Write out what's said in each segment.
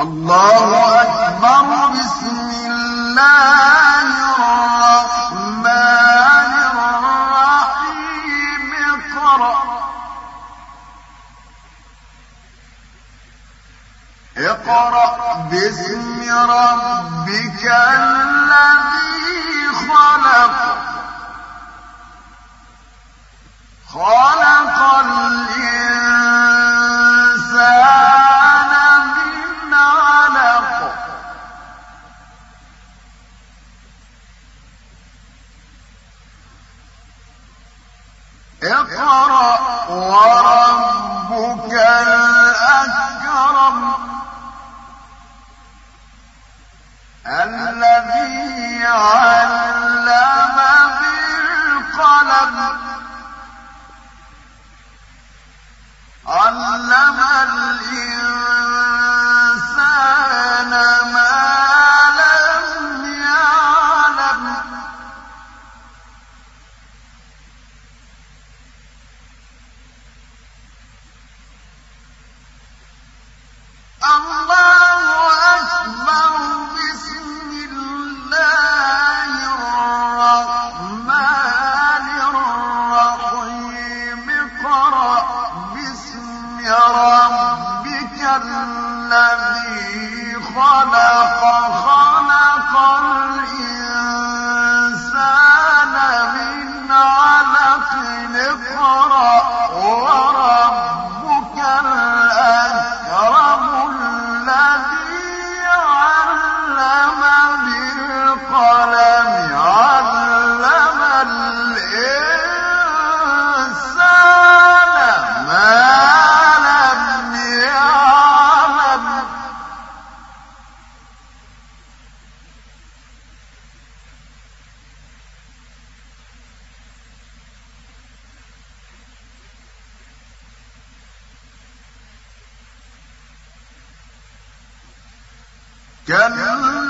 الله أكبر. بسم الله. مَا كلا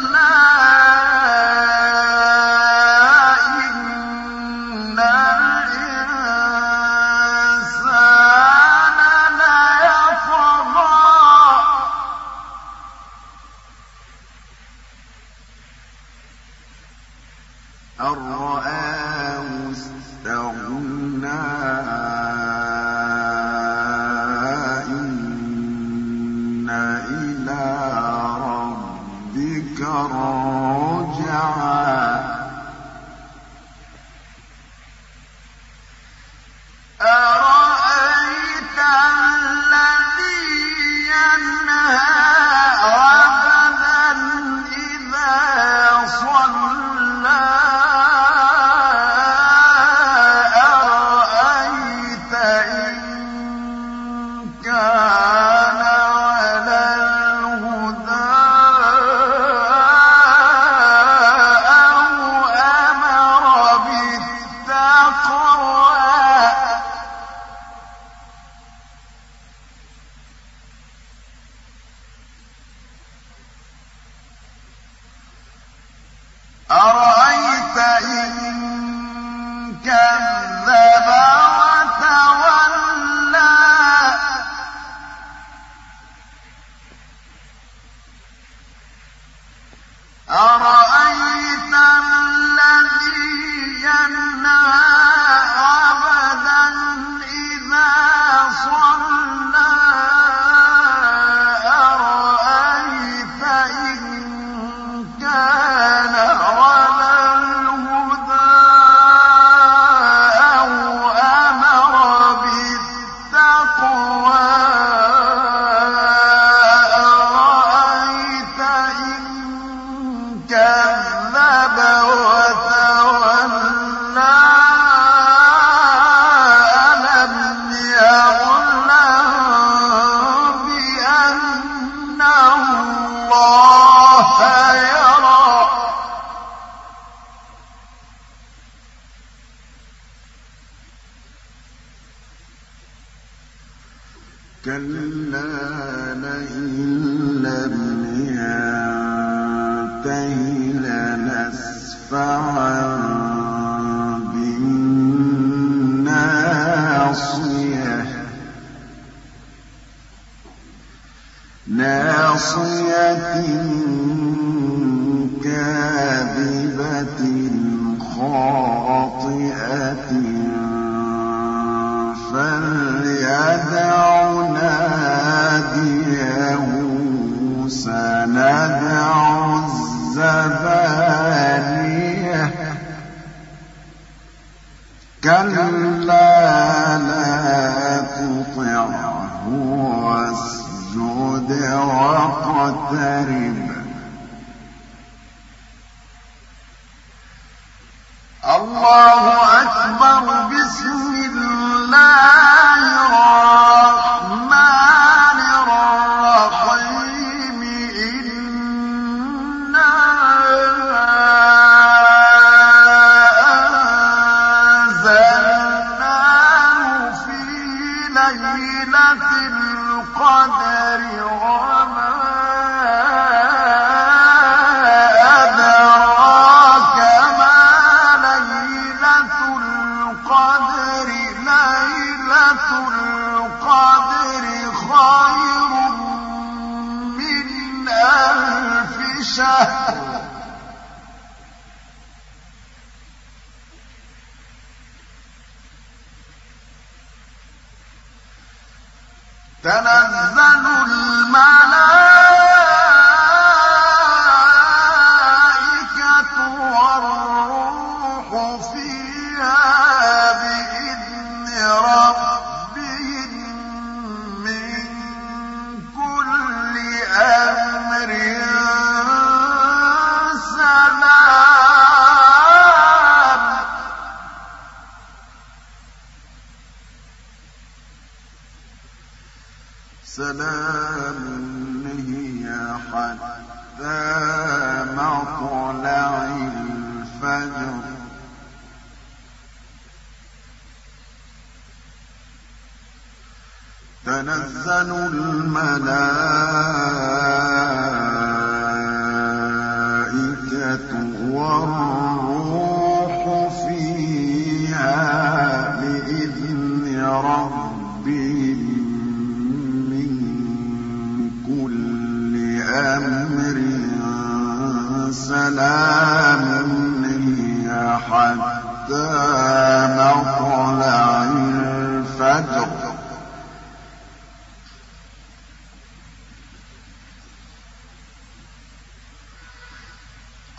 نارا كَلَّا لَئِن لَّمْ يَنتَهِ لَنَسْفَعًا بِالنَّاصِيَةِ نَاصِيَةٍ كَاذِبَةٍ خَاطِئَةٍ فَلْيَدْعُ نَادِيَهُ الزَّبَانِيَةَ كَلَّا لَا تُطِعْهُ وَاسْجُدْ وَاقْتَرِب ۩الله أكبر بسم الله. مَا تنزل سلام هي حتى مطلع الفجر. تنزل الملائكة والروح فيها بإذن ربهم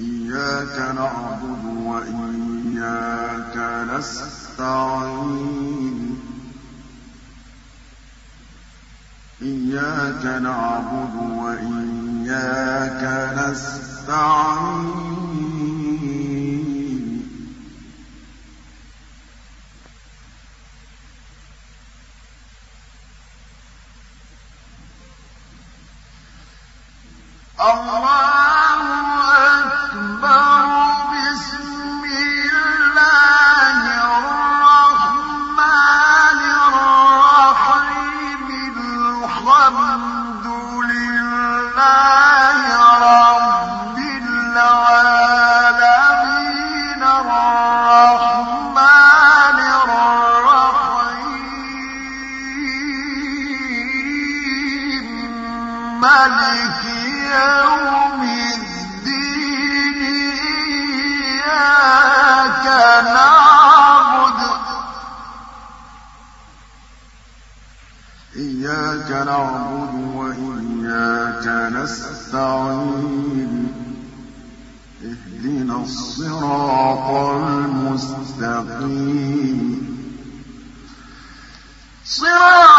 إياك نعبد وإياك نستعين. إياك نعبد وإياك نستعين. ملك يوم الدين إياك نعبد. إياك نعبد وإياك نستعين. اهدنا الصراط المستقيم. صراط